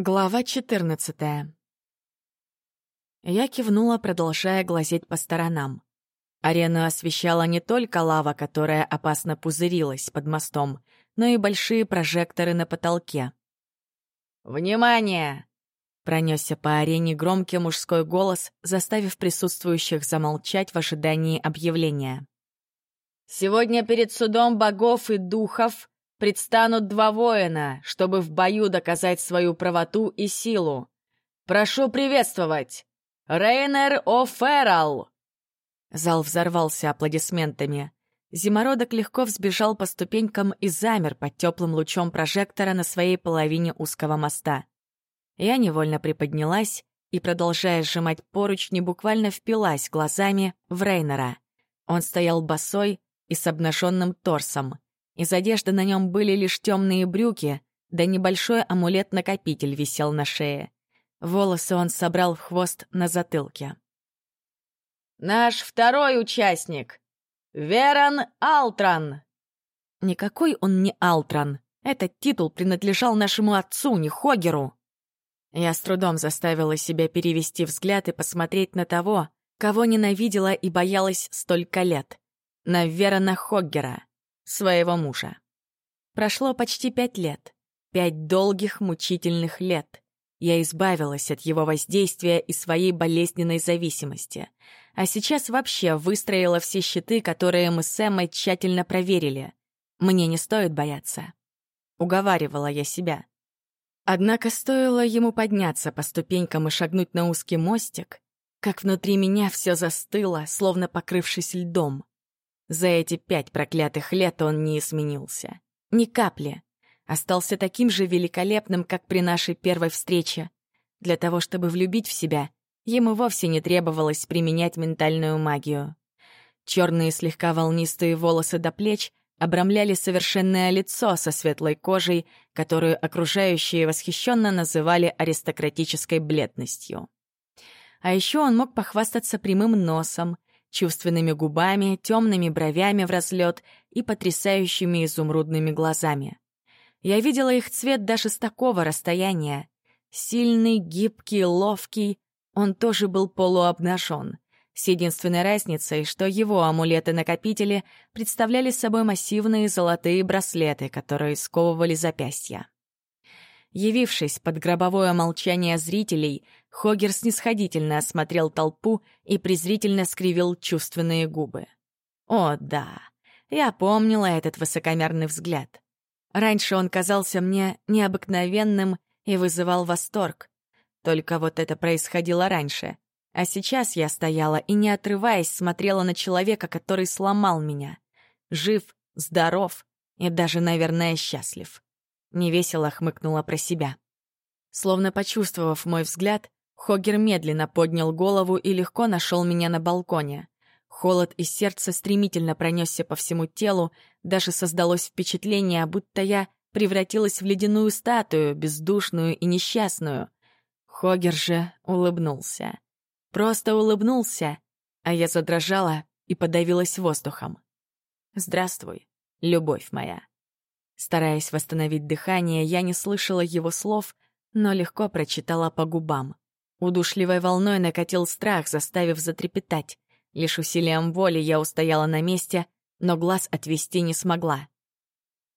Глава 14 Я кивнула, продолжая глазеть по сторонам. Арену освещала не только лава, которая опасно пузырилась под мостом, но и большие прожекторы на потолке. «Внимание!» — пронесся по арене громкий мужской голос, заставив присутствующих замолчать в ожидании объявления. «Сегодня перед судом богов и духов предстанут два воина, чтобы в бою доказать свою правоту и силу. Прошу приветствовать! Рейнер О'Феррал!» Зал взорвался аплодисментами. Зимородок легко взбежал по ступенькам и замер под теплым лучом прожектора на своей половине узкого моста. Я невольно приподнялась и, продолжая сжимать поручни, буквально впилась глазами в Рейнера. Он стоял босой и с обнаженным торсом. Из одежды на нем были лишь темные брюки, да небольшой амулет-накопитель висел на шее. Волосы он собрал в хвост на затылке. «Наш второй участник! Веран Алтран!» Никакой он не Алтран. Этот титул принадлежал нашему отцу, не Хогеру. Я с трудом заставила себя перевести взгляд и посмотреть на того, кого ненавидела и боялась столько лет. На Верана Хоггера своего мужа. Прошло почти пять лет. Пять долгих, мучительных лет. Я избавилась от его воздействия и своей болезненной зависимости. А сейчас вообще выстроила все щиты, которые мы с Эммой тщательно проверили. Мне не стоит бояться. Уговаривала я себя. Однако стоило ему подняться по ступенькам и шагнуть на узкий мостик, как внутри меня все застыло, словно покрывшись льдом. За эти пять проклятых лет он не изменился. Ни капли. Остался таким же великолепным, как при нашей первой встрече. Для того, чтобы влюбить в себя, ему вовсе не требовалось применять ментальную магию. Черные слегка волнистые волосы до плеч обрамляли совершенное лицо со светлой кожей, которую окружающие восхищенно называли аристократической бледностью. А еще он мог похвастаться прямым носом, чувственными губами, темными бровями в разлет и потрясающими изумрудными глазами. Я видела их цвет даже с такого расстояния. Сильный, гибкий, ловкий, он тоже был полуобнажен. С единственной разницей, что его амулеты-накопители представляли собой массивные золотые браслеты, которые сковывали запястья. Явившись под гробовое молчание зрителей, Хогер снисходительно осмотрел толпу и презрительно скривил чувственные губы. О, да, я помнила этот высокомерный взгляд. Раньше он казался мне необыкновенным и вызывал восторг. Только вот это происходило раньше. А сейчас я стояла и, не отрываясь, смотрела на человека, который сломал меня. Жив, здоров и даже, наверное, счастлив. Невесело хмыкнула про себя. Словно почувствовав мой взгляд, Хогер медленно поднял голову и легко нашел меня на балконе. Холод из сердца стремительно пронесся по всему телу, даже создалось впечатление, будто я превратилась в ледяную статую, бездушную и несчастную. Хогер же улыбнулся. Просто улыбнулся, а я задрожала и подавилась воздухом. «Здравствуй, любовь моя». Стараясь восстановить дыхание, я не слышала его слов, но легко прочитала по губам. Удушливой волной накатил страх, заставив затрепетать. Лишь усилием воли я устояла на месте, но глаз отвести не смогла.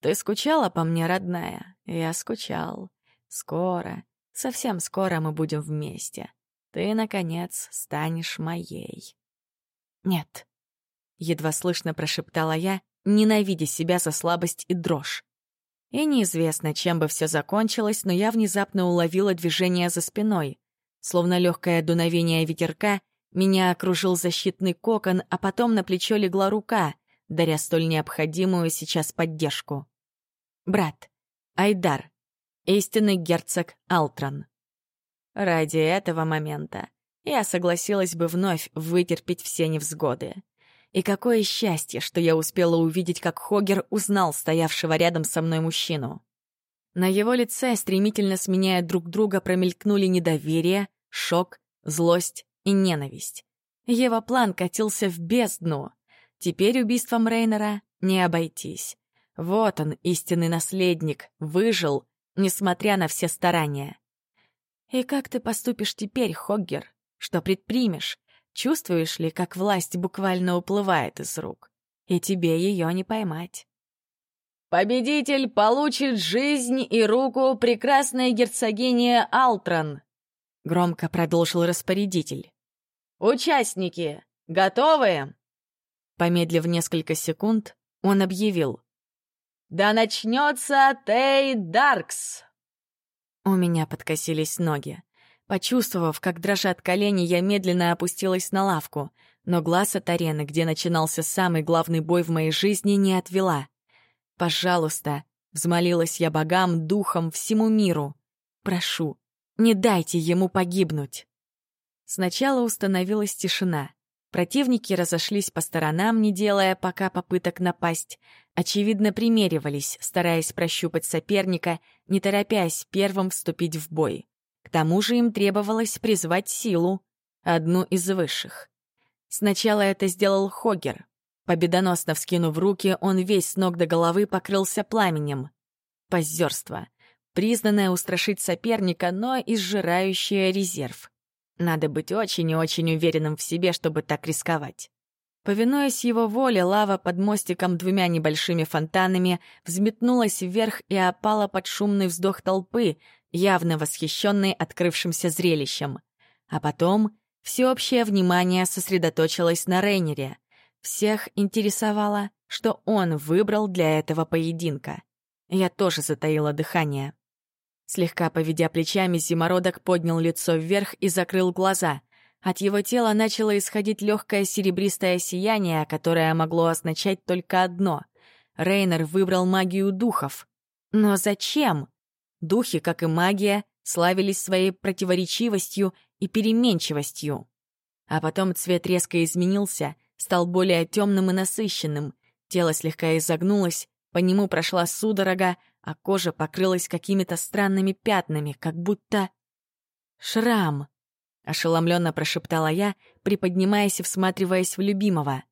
«Ты скучала по мне, родная?» «Я скучал. Скоро, совсем скоро мы будем вместе. Ты, наконец, станешь моей». «Нет», — едва слышно прошептала я, ненавидя себя за слабость и дрожь. И неизвестно, чем бы все закончилось, но я внезапно уловила движение за спиной. Словно легкое дуновение ветерка, меня окружил защитный кокон, а потом на плечо легла рука, даря столь необходимую сейчас поддержку. Брат. Айдар. Истинный герцог Алтран. Ради этого момента я согласилась бы вновь вытерпеть все невзгоды. И какое счастье, что я успела увидеть, как Хогер узнал стоявшего рядом со мной мужчину. На его лице, стремительно сменяя друг друга, промелькнули недоверие, шок, злость и ненависть. Его план катился в бездну. Теперь убийством Рейнера не обойтись. Вот он, истинный наследник, выжил, несмотря на все старания. И как ты поступишь теперь, Хоггер? Что предпримешь? Чувствуешь ли, как власть буквально уплывает из рук? И тебе ее не поймать. «Победитель получит жизнь и руку прекрасной герцогини Алтрон», — громко продолжил распорядитель. «Участники, готовы?» Помедлив несколько секунд, он объявил. «Да начнется Тей Даркс!» У меня подкосились ноги. Почувствовав, как дрожат колени, я медленно опустилась на лавку, но глаз от арены, где начинался самый главный бой в моей жизни, не отвела. «Пожалуйста», — взмолилась я богам, духом, всему миру. «Прошу, не дайте ему погибнуть». Сначала установилась тишина. Противники разошлись по сторонам, не делая пока попыток напасть. Очевидно, примеривались, стараясь прощупать соперника, не торопясь первым вступить в бой. К тому же им требовалось призвать силу, одну из высших. Сначала это сделал Хогер. Победоносно вскинув руки, он весь с ног до головы покрылся пламенем. Позерство. Признанное устрашить соперника, но изжирающее резерв. Надо быть очень и очень уверенным в себе, чтобы так рисковать. Повинуясь его воле, лава под мостиком двумя небольшими фонтанами взметнулась вверх и опала под шумный вздох толпы, явно восхищенной открывшимся зрелищем. А потом всеобщее внимание сосредоточилось на Рейнере. Всех интересовало, что он выбрал для этого поединка. Я тоже затаила дыхание. Слегка поведя плечами, зимородок поднял лицо вверх и закрыл глаза. От его тела начало исходить легкое серебристое сияние, которое могло означать только одно. Рейнер выбрал магию духов. Но зачем? Духи, как и магия, славились своей противоречивостью и переменчивостью. А потом цвет резко изменился, стал более темным и насыщенным. Тело слегка изогнулось, по нему прошла судорога, а кожа покрылась какими-то странными пятнами, как будто... «Шрам!» — ошеломленно прошептала я, приподнимаясь и всматриваясь в любимого.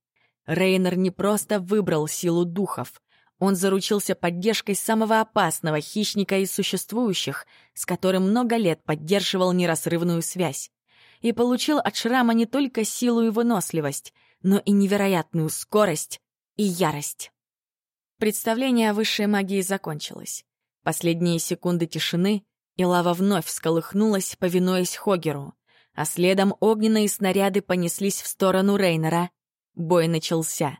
Рейнер не просто выбрал силу духов. Он заручился поддержкой самого опасного хищника из существующих, с которым много лет поддерживал неразрывную связь. И получил от шрама не только силу и выносливость, но и невероятную скорость и ярость. Представление о высшей магии закончилось. Последние секунды тишины, и лава вновь всколыхнулась, повинуясь Хогеру, а следом огненные снаряды понеслись в сторону Рейнера. Бой начался.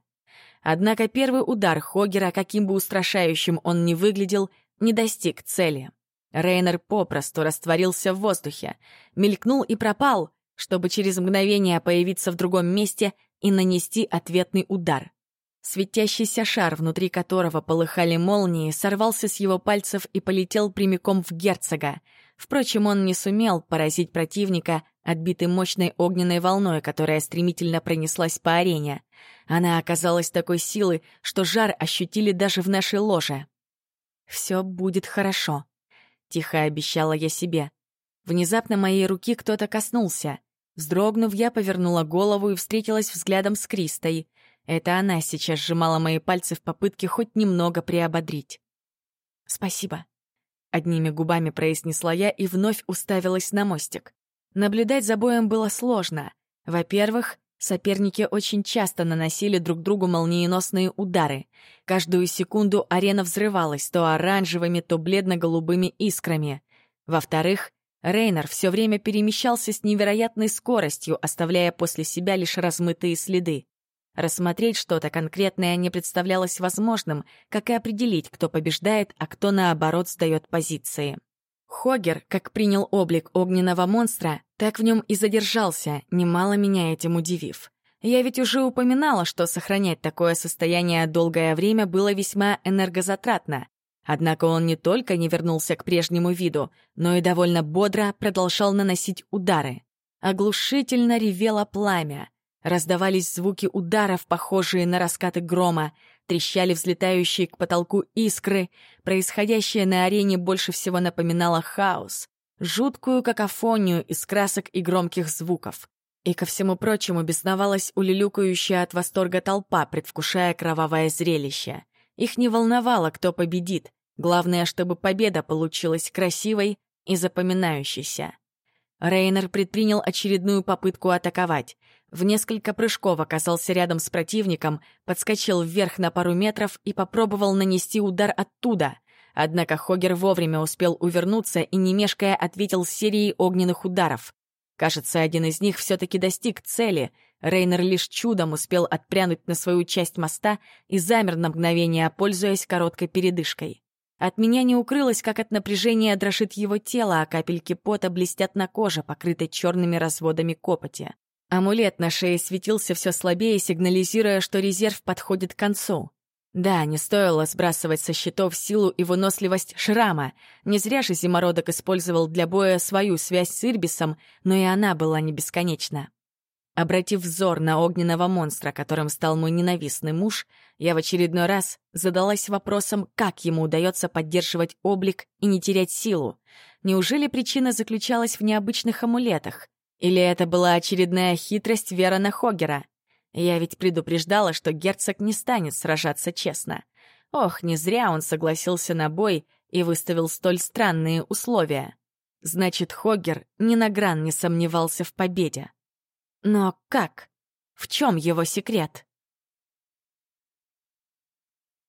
Однако первый удар Хогера, каким бы устрашающим он ни выглядел, не достиг цели. Рейнер попросту растворился в воздухе, мелькнул и пропал, чтобы через мгновение появиться в другом месте и нанести ответный удар. Светящийся шар, внутри которого полыхали молнии, сорвался с его пальцев и полетел прямиком в герцога. Впрочем, он не сумел поразить противника, отбитый мощной огненной волной, которая стремительно пронеслась по арене. Она оказалась такой силы, что жар ощутили даже в нашей ложе. «Все будет хорошо», — тихо обещала я себе. Внезапно моей руки кто-то коснулся. Вздрогнув, я повернула голову и встретилась взглядом с Кристой — это она сейчас сжимала мои пальцы в попытке хоть немного приободрить. «Спасибо», — одними губами произнесла я и вновь уставилась на мостик. Наблюдать за боем было сложно. Во-первых, соперники очень часто наносили друг другу молниеносные удары. Каждую секунду арена взрывалась то оранжевыми, то бледно-голубыми искрами. Во-вторых, Рейнер все время перемещался с невероятной скоростью, оставляя после себя лишь размытые следы. Рассмотреть что-то конкретное не представлялось возможным, как и определить, кто побеждает, а кто, наоборот, сдает позиции. Хогер, как принял облик огненного монстра, так в нем и задержался, немало меня этим удивив. Я ведь уже упоминала, что сохранять такое состояние долгое время было весьма энергозатратно. Однако он не только не вернулся к прежнему виду, но и довольно бодро продолжал наносить удары. Оглушительно ревело пламя. Раздавались звуки ударов, похожие на раскаты грома, трещали взлетающие к потолку искры. Происходящее на арене больше всего напоминало хаос, жуткую какофонию из красок и громких звуков. И ко всему прочему бесновалась улюлюкающая от восторга толпа, предвкушая кровавое зрелище. Их не волновало, кто победит. Главное, чтобы победа получилась красивой и запоминающейся. Рейнер предпринял очередную попытку атаковать. В несколько прыжков оказался рядом с противником, подскочил вверх на пару метров и попробовал нанести удар оттуда. Однако Хогер вовремя успел увернуться и, не мешкая, ответил серией огненных ударов. Кажется, один из них все-таки достиг цели. Рейнер лишь чудом успел отпрянуть на свою часть моста и замер на мгновение, пользуясь короткой передышкой. От меня не укрылось, как от напряжения дрожит его тело, а капельки пота блестят на коже, покрытой черными разводами копоти. Амулет на шее светился все слабее, сигнализируя, что резерв подходит к концу. Да, не стоило сбрасывать со счетов силу и выносливость шрама. Не зря же Зимородок использовал для боя свою связь с Ирбисом, но и она была не бесконечна. Обратив взор на огненного монстра, которым стал мой ненавистный муж, я в очередной раз задалась вопросом, как ему удается поддерживать облик и не терять силу. Неужели причина заключалась в необычных амулетах? Или это была очередная хитрость Верона Хогера? Я ведь предупреждала, что герцог не станет сражаться честно. Ох, не зря он согласился на бой и выставил столь странные условия. Значит, Хогер ни на гран не сомневался в победе. Но как? В чем его секрет?